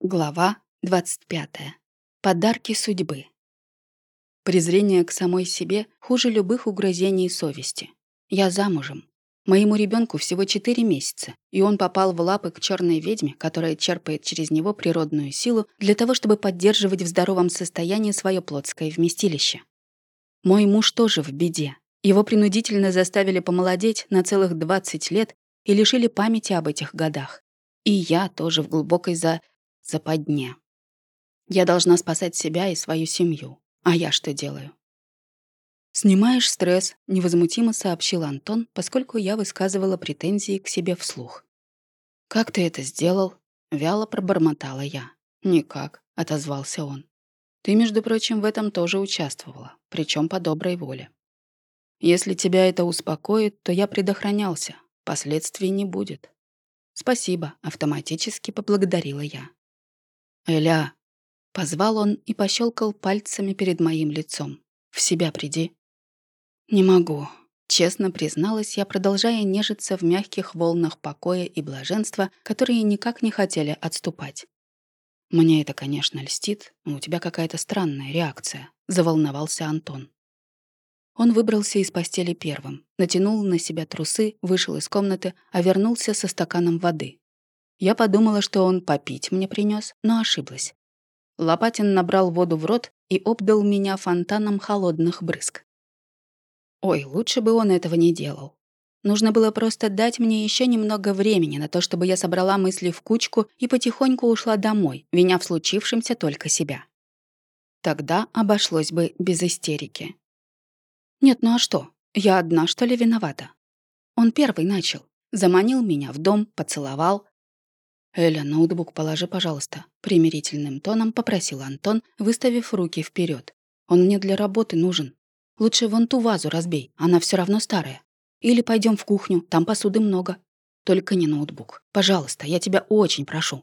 Глава 25. Подарки судьбы. Презрение к самой себе хуже любых угрызений совести. Я замужем. Моему ребенку всего 4 месяца, и он попал в лапы к черной ведьме, которая черпает через него природную силу для того, чтобы поддерживать в здоровом состоянии свое плотское вместилище. Мой муж тоже в беде. Его принудительно заставили помолодеть на целых 20 лет и лишили памяти об этих годах. И я тоже в глубокой за западне. Я должна спасать себя и свою семью. А я что делаю? «Снимаешь стресс», — невозмутимо сообщил Антон, поскольку я высказывала претензии к себе вслух. «Как ты это сделал?» — вяло пробормотала я. «Никак», — отозвался он. «Ты, между прочим, в этом тоже участвовала, причем по доброй воле. Если тебя это успокоит, то я предохранялся, последствий не будет». «Спасибо», — автоматически поблагодарила я. «Эля!» — позвал он и пощелкал пальцами перед моим лицом. «В себя приди». «Не могу», — честно призналась я, продолжая нежиться в мягких волнах покоя и блаженства, которые никак не хотели отступать. «Мне это, конечно, льстит, но у тебя какая-то странная реакция», — заволновался Антон. Он выбрался из постели первым, натянул на себя трусы, вышел из комнаты, а вернулся со стаканом воды. Я подумала, что он попить мне принес, но ошиблась. Лопатин набрал воду в рот и обдал меня фонтаном холодных брызг. Ой, лучше бы он этого не делал. Нужно было просто дать мне еще немного времени на то, чтобы я собрала мысли в кучку и потихоньку ушла домой, виня в случившемся только себя. Тогда обошлось бы без истерики. Нет, ну а что? Я одна, что ли, виновата? Он первый начал. Заманил меня в дом, поцеловал, «Эля, ноутбук положи, пожалуйста», — примирительным тоном попросил Антон, выставив руки вперед. «Он мне для работы нужен. Лучше вон ту вазу разбей, она все равно старая. Или пойдем в кухню, там посуды много. Только не ноутбук. Пожалуйста, я тебя очень прошу».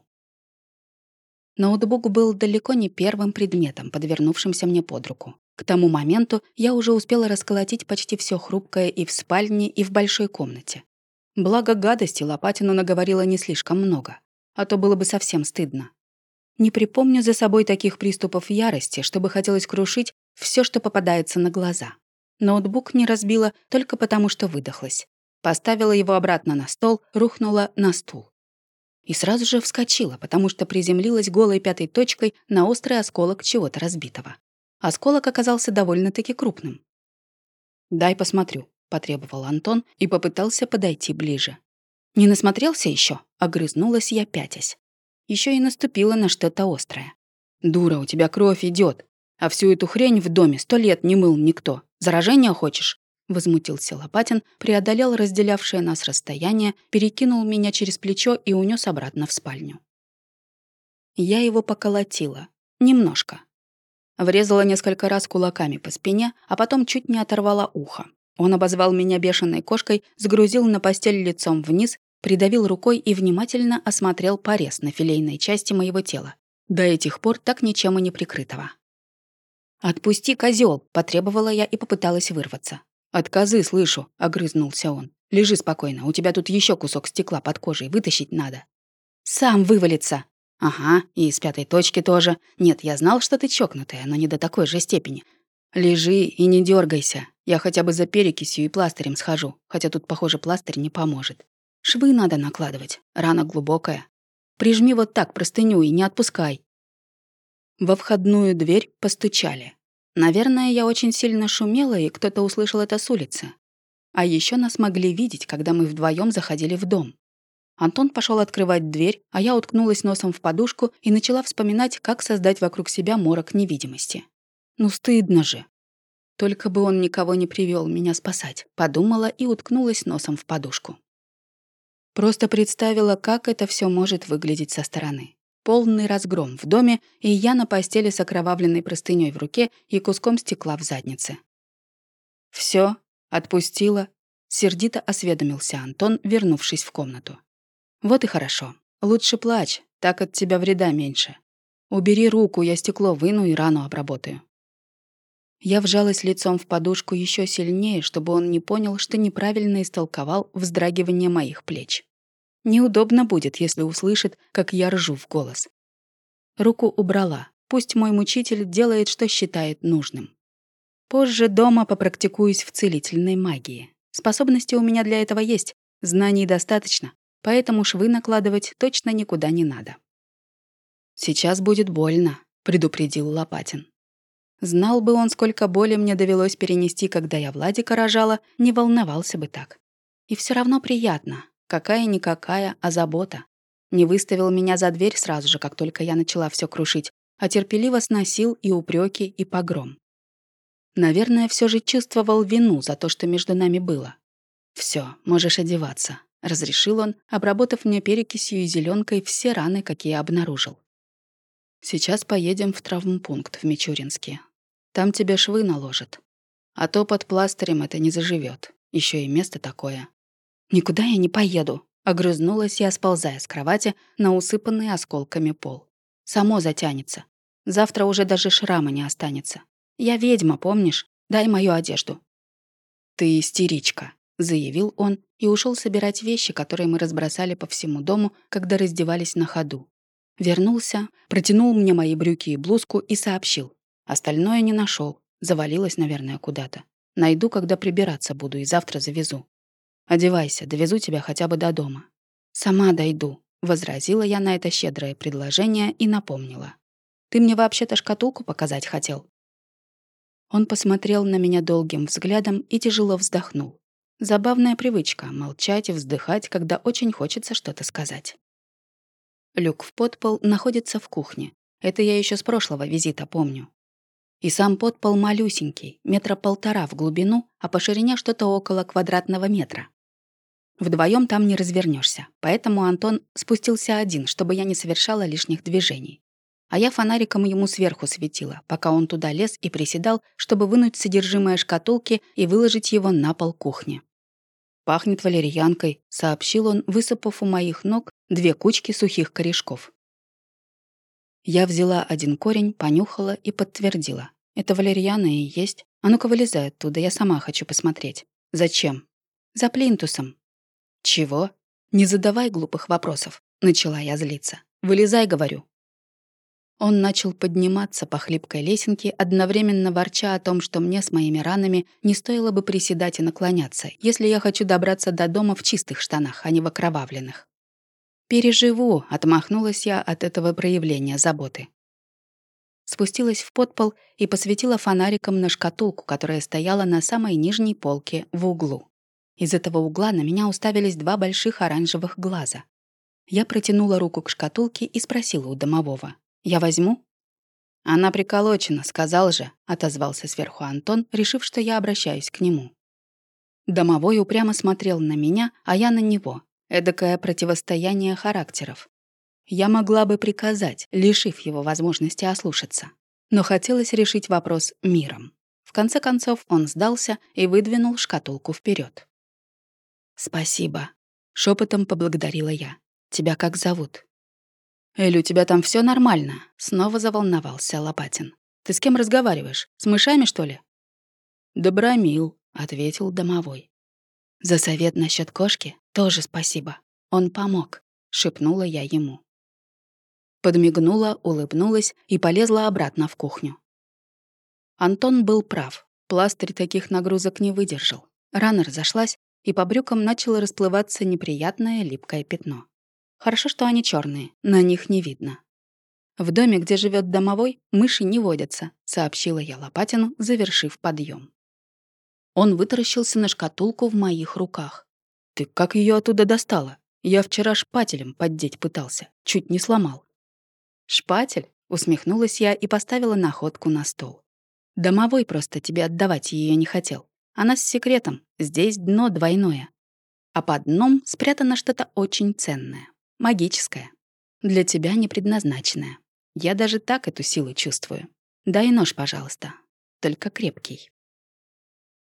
Ноутбук был далеко не первым предметом, подвернувшимся мне под руку. К тому моменту я уже успела расколотить почти все хрупкое и в спальне, и в большой комнате. Благо гадости Лопатину наговорила не слишком много а то было бы совсем стыдно. Не припомню за собой таких приступов ярости, чтобы хотелось крушить все, что попадается на глаза. Ноутбук не разбила только потому, что выдохлась. Поставила его обратно на стол, рухнула на стул. И сразу же вскочила, потому что приземлилась голой пятой точкой на острый осколок чего-то разбитого. Осколок оказался довольно-таки крупным. «Дай посмотрю», — потребовал Антон и попытался подойти ближе. «Не насмотрелся еще? огрызнулась я пятясь. Еще и наступила на что-то острое. «Дура, у тебя кровь идет, а всю эту хрень в доме сто лет не мыл никто. Заражение хочешь?» Возмутился Лопатин, преодолел разделявшее нас расстояние, перекинул меня через плечо и унес обратно в спальню. Я его поколотила. Немножко. Врезала несколько раз кулаками по спине, а потом чуть не оторвала ухо. Он обозвал меня бешеной кошкой, сгрузил на постель лицом вниз придавил рукой и внимательно осмотрел порез на филейной части моего тела, до этих пор так ничем и не прикрытого. «Отпусти, козел! потребовала я и попыталась вырваться. «Отказы, слышу», — огрызнулся он. «Лежи спокойно, у тебя тут еще кусок стекла под кожей, вытащить надо». «Сам вывалится!» «Ага, и с пятой точки тоже. Нет, я знал, что ты чокнутая, но не до такой же степени. Лежи и не дергайся. Я хотя бы за перекисью и пластырем схожу, хотя тут, похоже, пластырь не поможет. Швы надо накладывать, рана глубокая. Прижми вот так простыню и не отпускай. Во входную дверь постучали. Наверное, я очень сильно шумела, и кто-то услышал это с улицы. А еще нас могли видеть, когда мы вдвоем заходили в дом. Антон пошел открывать дверь, а я уткнулась носом в подушку и начала вспоминать, как создать вокруг себя морок невидимости. Ну стыдно же. Только бы он никого не привел меня спасать, подумала и уткнулась носом в подушку. Просто представила, как это все может выглядеть со стороны. Полный разгром в доме, и я на постели с окровавленной простыней в руке и куском стекла в заднице. Все, отпустила. Сердито осведомился Антон, вернувшись в комнату. Вот и хорошо. Лучше плачь, так от тебя вреда меньше. Убери руку, я стекло выну и рану обработаю. Я вжалась лицом в подушку еще сильнее, чтобы он не понял, что неправильно истолковал вздрагивание моих плеч. Неудобно будет, если услышит, как я ржу в голос. Руку убрала. Пусть мой мучитель делает, что считает нужным. Позже дома попрактикуюсь в целительной магии. Способности у меня для этого есть, знаний достаточно, поэтому швы накладывать точно никуда не надо. «Сейчас будет больно», — предупредил Лопатин. Знал бы он, сколько боли мне довелось перенести, когда я Владика рожала, не волновался бы так. И все равно приятно. Какая-никакая, а забота. Не выставил меня за дверь сразу же, как только я начала все крушить, а терпеливо сносил и упреки, и погром. Наверное, все же чувствовал вину за то, что между нами было. Все, можешь одеваться», — разрешил он, обработав мне перекисью и зеленкой все раны, какие обнаружил. «Сейчас поедем в травмпункт в Мичуринске. Там тебе швы наложат. А то под пластырем это не заживет. Еще и место такое». «Никуда я не поеду», — огрызнулась я, сползая с кровати на усыпанный осколками пол. «Само затянется. Завтра уже даже шрама не останется. Я ведьма, помнишь? Дай мою одежду». «Ты истеричка», — заявил он и ушел собирать вещи, которые мы разбросали по всему дому, когда раздевались на ходу. Вернулся, протянул мне мои брюки и блузку и сообщил. Остальное не нашел, завалилось, наверное, куда-то. Найду, когда прибираться буду, и завтра завезу. Одевайся, довезу тебя хотя бы до дома. Сама дойду, возразила я на это щедрое предложение и напомнила. Ты мне вообще-то шкатулку показать хотел? Он посмотрел на меня долгим взглядом и тяжело вздохнул. Забавная привычка — молчать и вздыхать, когда очень хочется что-то сказать. Люк в подпол находится в кухне. Это я еще с прошлого визита помню. И сам подпол малюсенький, метра полтора в глубину, а по ширине что-то около квадратного метра. Вдвоем там не развернешься, поэтому Антон спустился один, чтобы я не совершала лишних движений. А я фонариком ему сверху светила, пока он туда лез и приседал, чтобы вынуть содержимое шкатулки и выложить его на пол кухни. «Пахнет валерьянкой», — сообщил он, высыпав у моих ног две кучки сухих корешков. Я взяла один корень, понюхала и подтвердила. «Это валерьяна и есть. А ну-ка вылезай оттуда, я сама хочу посмотреть». «Зачем?» «За плинтусом». «Чего?» «Не задавай глупых вопросов», — начала я злиться. «Вылезай, говорю». Он начал подниматься по хлипкой лесенке, одновременно ворча о том, что мне с моими ранами не стоило бы приседать и наклоняться, если я хочу добраться до дома в чистых штанах, а не в окровавленных. «Переживу», — отмахнулась я от этого проявления заботы. Спустилась в подпол и посветила фонариком на шкатулку, которая стояла на самой нижней полке в углу. Из этого угла на меня уставились два больших оранжевых глаза. Я протянула руку к шкатулке и спросила у домового. Я возьму?» «Она приколочена, сказал же», — отозвался сверху Антон, решив, что я обращаюсь к нему. Домовой упрямо смотрел на меня, а я на него. Эдакое противостояние характеров. Я могла бы приказать, лишив его возможности ослушаться. Но хотелось решить вопрос миром. В конце концов он сдался и выдвинул шкатулку вперед. «Спасибо», — шепотом поблагодарила я. «Тебя как зовут?» «Эль, у тебя там все нормально?» — снова заволновался Лопатин. «Ты с кем разговариваешь? С мышами, что ли?» «Добромил», — ответил домовой. «За совет насчет кошки тоже спасибо. Он помог», — шепнула я ему. Подмигнула, улыбнулась и полезла обратно в кухню. Антон был прав. Пластырь таких нагрузок не выдержал. Рана разошлась, и по брюкам начало расплываться неприятное липкое пятно. Хорошо, что они черные, на них не видно. В доме, где живет домовой, мыши не водятся, сообщила я Лопатину, завершив подъем. Он вытаращился на шкатулку в моих руках. Ты как ее оттуда достала? Я вчера шпателем поддеть пытался, чуть не сломал. Шпатель? Усмехнулась я и поставила находку на стол. Домовой просто тебе отдавать ее не хотел. Она с секретом, здесь дно двойное. А под дном спрятано что-то очень ценное. Магическая. Для тебя не предназначенная. Я даже так эту силу чувствую. Дай нож, пожалуйста. Только крепкий.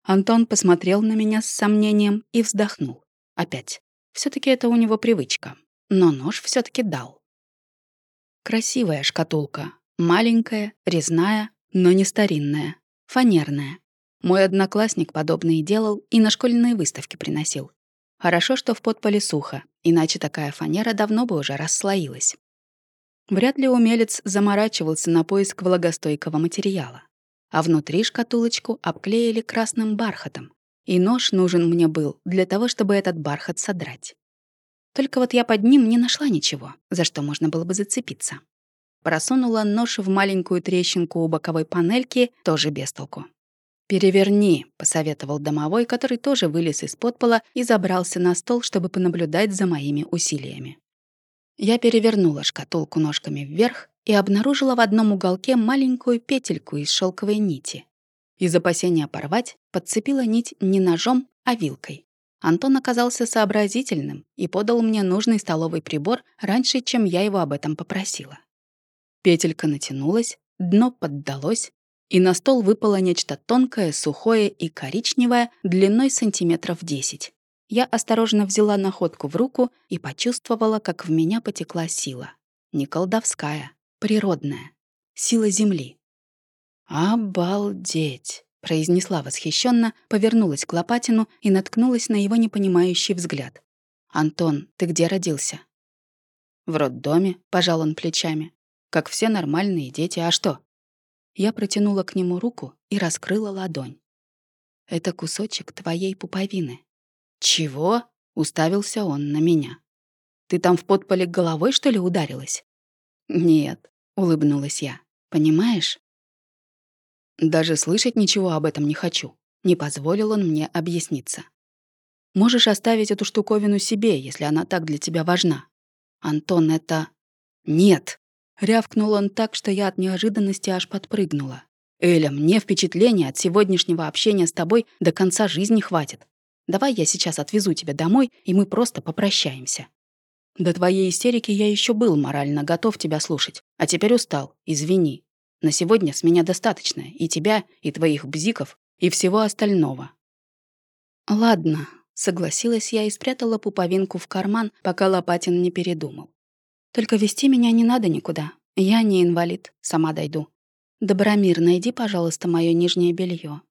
Антон посмотрел на меня с сомнением и вздохнул. Опять. все таки это у него привычка. Но нож все таки дал. Красивая шкатулка. Маленькая, резная, но не старинная. Фанерная. Мой одноклассник подобные делал и на школьные выставки приносил. Хорошо, что в подполе сухо, иначе такая фанера давно бы уже расслоилась. Вряд ли умелец заморачивался на поиск влагостойкого материала. А внутри шкатулочку обклеили красным бархатом. И нож нужен мне был для того, чтобы этот бархат содрать. Только вот я под ним не нашла ничего, за что можно было бы зацепиться. Просунула нож в маленькую трещинку у боковой панельки, тоже без толку. «Переверни», — посоветовал домовой, который тоже вылез из-под пола и забрался на стол, чтобы понаблюдать за моими усилиями. Я перевернула шкатулку ножками вверх и обнаружила в одном уголке маленькую петельку из шелковой нити. Из опасения порвать подцепила нить не ножом, а вилкой. Антон оказался сообразительным и подал мне нужный столовый прибор раньше, чем я его об этом попросила. Петелька натянулась, дно поддалось, и на стол выпало нечто тонкое, сухое и коричневое длиной сантиметров 10. Я осторожно взяла находку в руку и почувствовала, как в меня потекла сила. Не колдовская, природная. Сила Земли. «Обалдеть!» — произнесла восхищенно, повернулась к Лопатину и наткнулась на его непонимающий взгляд. «Антон, ты где родился?» «В роддоме», — пожал он плечами. «Как все нормальные дети, а что?» Я протянула к нему руку и раскрыла ладонь. «Это кусочек твоей пуповины». «Чего?» — уставился он на меня. «Ты там в подполе головой, что ли, ударилась?» «Нет», — улыбнулась я. «Понимаешь?» Даже слышать ничего об этом не хочу. Не позволил он мне объясниться. Можешь оставить эту штуковину себе, если она так для тебя важна. Антон, это... Нет. Рявкнул он так, что я от неожиданности аж подпрыгнула. Эля, мне впечатления от сегодняшнего общения с тобой до конца жизни хватит. Давай я сейчас отвезу тебя домой, и мы просто попрощаемся. До твоей истерики я еще был морально готов тебя слушать, а теперь устал. Извини. На сегодня с меня достаточно и тебя, и твоих бзиков, и всего остального». «Ладно», — согласилась я и спрятала пуповинку в карман, пока Лопатин не передумал. «Только вести меня не надо никуда. Я не инвалид, сама дойду. Добромир, найди, пожалуйста, мое нижнее белье.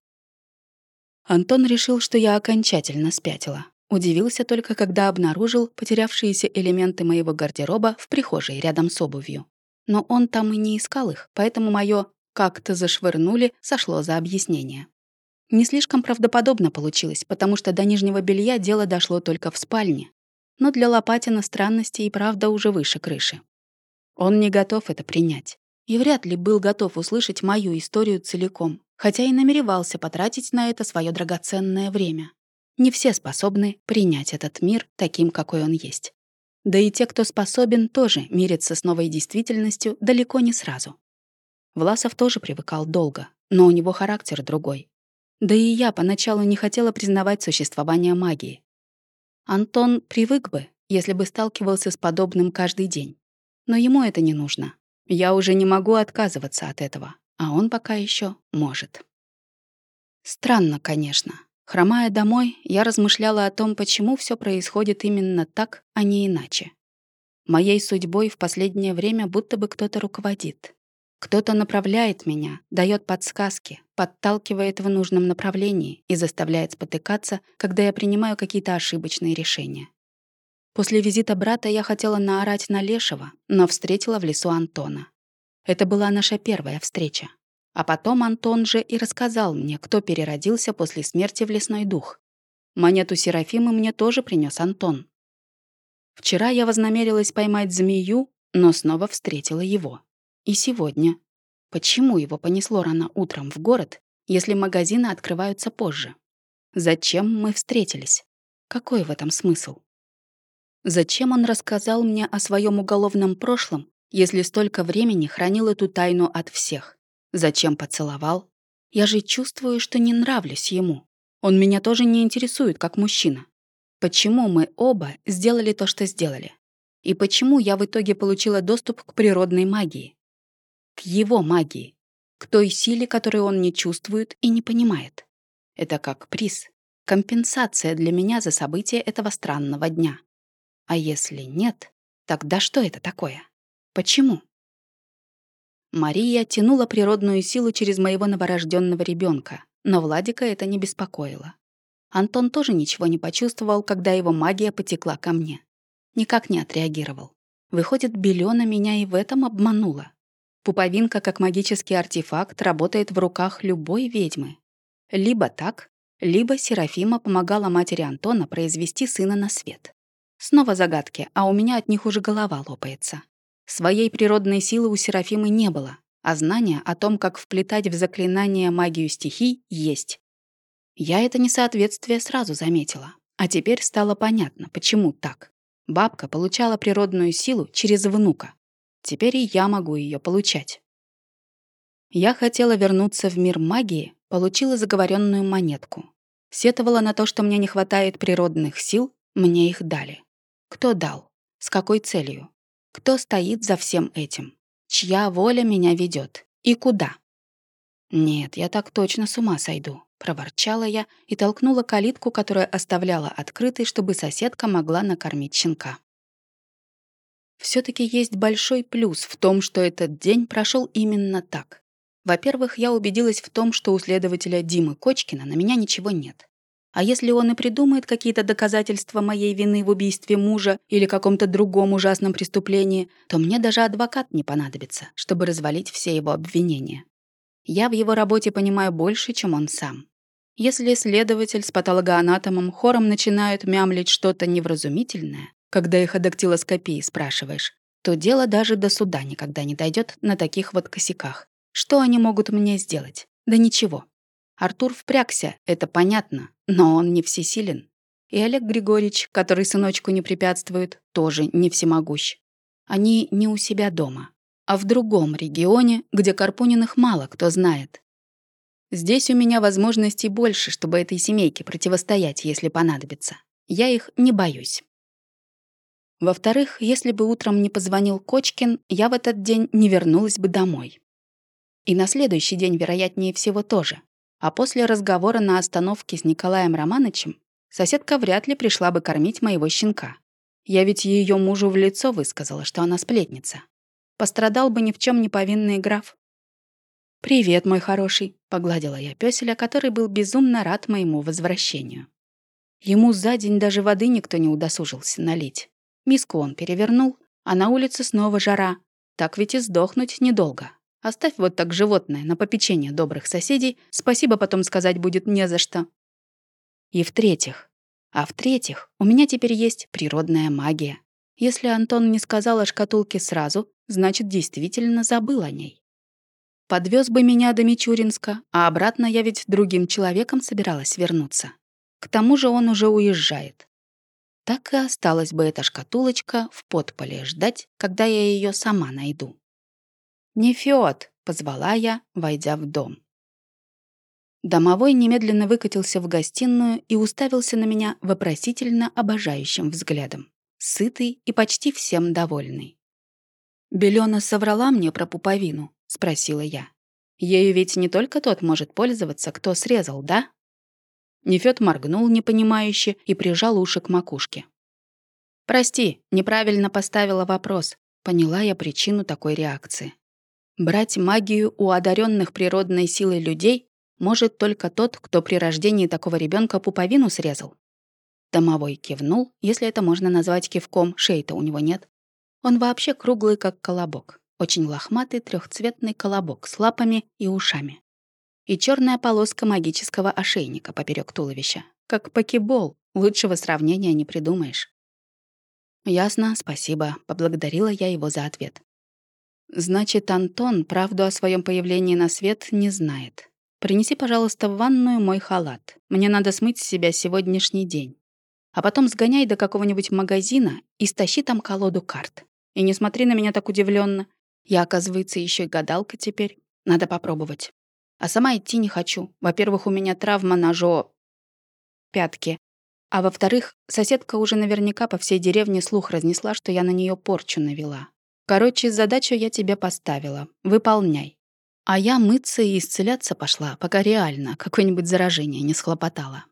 Антон решил, что я окончательно спятила. Удивился только, когда обнаружил потерявшиеся элементы моего гардероба в прихожей рядом с обувью. Но он там и не искал их, поэтому мое «как-то зашвырнули» сошло за объяснение. Не слишком правдоподобно получилось, потому что до нижнего белья дело дошло только в спальне. Но для Лопатина странности и правда уже выше крыши. Он не готов это принять. И вряд ли был готов услышать мою историю целиком, хотя и намеревался потратить на это свое драгоценное время. Не все способны принять этот мир таким, какой он есть. Да и те, кто способен, тоже мириться с новой действительностью далеко не сразу. Власов тоже привыкал долго, но у него характер другой. Да и я поначалу не хотела признавать существование магии. Антон привык бы, если бы сталкивался с подобным каждый день. Но ему это не нужно. Я уже не могу отказываться от этого, а он пока еще может. Странно, конечно. Хромая домой, я размышляла о том, почему все происходит именно так, а не иначе. Моей судьбой в последнее время будто бы кто-то руководит. Кто-то направляет меня, дает подсказки, подталкивает в нужном направлении и заставляет спотыкаться, когда я принимаю какие-то ошибочные решения. После визита брата я хотела наорать на Лешего, но встретила в лесу Антона. Это была наша первая встреча. А потом Антон же и рассказал мне, кто переродился после смерти в лесной дух. Монету Серафимы мне тоже принес Антон. Вчера я вознамерилась поймать змею, но снова встретила его. И сегодня. Почему его понесло рано утром в город, если магазины открываются позже? Зачем мы встретились? Какой в этом смысл? Зачем он рассказал мне о своем уголовном прошлом, если столько времени хранил эту тайну от всех? Зачем поцеловал? Я же чувствую, что не нравлюсь ему. Он меня тоже не интересует, как мужчина. Почему мы оба сделали то, что сделали? И почему я в итоге получила доступ к природной магии? К его магии. К той силе, которую он не чувствует и не понимает. Это как приз. Компенсация для меня за события этого странного дня. А если нет, тогда что это такое? Почему? Мария тянула природную силу через моего новорожденного ребенка, но Владика это не беспокоило. Антон тоже ничего не почувствовал, когда его магия потекла ко мне. Никак не отреагировал. Выходит, Белена меня и в этом обманула. Пуповинка, как магический артефакт, работает в руках любой ведьмы. Либо так, либо Серафима помогала матери Антона произвести сына на свет. Снова загадки, а у меня от них уже голова лопается. Своей природной силы у Серафимы не было, а знания о том, как вплетать в заклинание магию стихий, есть. Я это несоответствие сразу заметила, а теперь стало понятно, почему так. Бабка получала природную силу через внука. Теперь и я могу ее получать. Я хотела вернуться в мир магии, получила заговоренную монетку. Сетовала на то, что мне не хватает природных сил, мне их дали. Кто дал? С какой целью? Кто стоит за всем этим? Чья воля меня ведет? И куда? Нет, я так точно с ума сойду, проворчала я и толкнула калитку, которая оставляла открытой, чтобы соседка могла накормить щенка. все таки есть большой плюс в том, что этот день прошел именно так. Во-первых, я убедилась в том, что у следователя Димы Кочкина на меня ничего нет. А если он и придумает какие-то доказательства моей вины в убийстве мужа или каком-то другом ужасном преступлении, то мне даже адвокат не понадобится, чтобы развалить все его обвинения. Я в его работе понимаю больше, чем он сам. Если следователь с патологоанатомом хором начинают мямлить что-то невразумительное, когда их о дактилоскопии спрашиваешь, то дело даже до суда никогда не дойдет на таких вот косяках. Что они могут мне сделать? Да ничего. Артур впрягся, это понятно, но он не всесилен. И Олег Григорьевич, который сыночку не препятствует, тоже не всемогущ. Они не у себя дома, а в другом регионе, где Карпуниных мало кто знает. Здесь у меня возможностей больше, чтобы этой семейке противостоять, если понадобится. Я их не боюсь. Во-вторых, если бы утром не позвонил Кочкин, я в этот день не вернулась бы домой. И на следующий день, вероятнее всего, тоже. А после разговора на остановке с Николаем Романовичем соседка вряд ли пришла бы кормить моего щенка. Я ведь ее мужу в лицо высказала, что она сплетница. Пострадал бы ни в чем не повинный граф. «Привет, мой хороший», — погладила я пёселя, который был безумно рад моему возвращению. Ему за день даже воды никто не удосужился налить. Миску он перевернул, а на улице снова жара. Так ведь и сдохнуть недолго. Оставь вот так животное на попечение добрых соседей, спасибо потом сказать будет не за что. И в-третьих, а в-третьих, у меня теперь есть природная магия. Если Антон не сказал о шкатулке сразу, значит, действительно забыл о ней. Подвез бы меня до Мичуринска, а обратно я ведь другим человеком собиралась вернуться. К тому же он уже уезжает. Так и осталась бы эта шкатулочка в подполе ждать, когда я ее сама найду. «Нефёд!» — позвала я, войдя в дом. Домовой немедленно выкатился в гостиную и уставился на меня вопросительно обожающим взглядом. Сытый и почти всем довольный. «Белёна соврала мне про пуповину?» — спросила я. «Ею ведь не только тот может пользоваться, кто срезал, да?» Нефёд моргнул непонимающе и прижал уши к макушке. «Прости, неправильно поставила вопрос», — поняла я причину такой реакции. Брать магию у одаренных природной силой людей может только тот, кто при рождении такого ребенка пуповину срезал. Домовой кивнул, если это можно назвать кивком, шеи-то у него нет. Он вообще круглый, как колобок. Очень лохматый трехцветный колобок с лапами и ушами. И черная полоска магического ошейника поперек туловища. Как покебол, лучшего сравнения не придумаешь. «Ясно, спасибо», — поблагодарила я его за ответ. Значит, Антон правду о своем появлении на свет не знает. Принеси, пожалуйста, в ванную мой халат. Мне надо смыть с себя сегодняшний день. А потом сгоняй до какого-нибудь магазина и стащи там колоду карт. И не смотри на меня так удивленно. Я, оказывается, еще и гадалка теперь. Надо попробовать. А сама идти не хочу. Во-первых, у меня травма на жо... пятки. А во-вторых, соседка уже наверняка по всей деревне слух разнесла, что я на нее порчу навела. Короче, задачу я тебе поставила. Выполняй. А я мыться и исцеляться пошла, пока реально какое-нибудь заражение не схлопотало.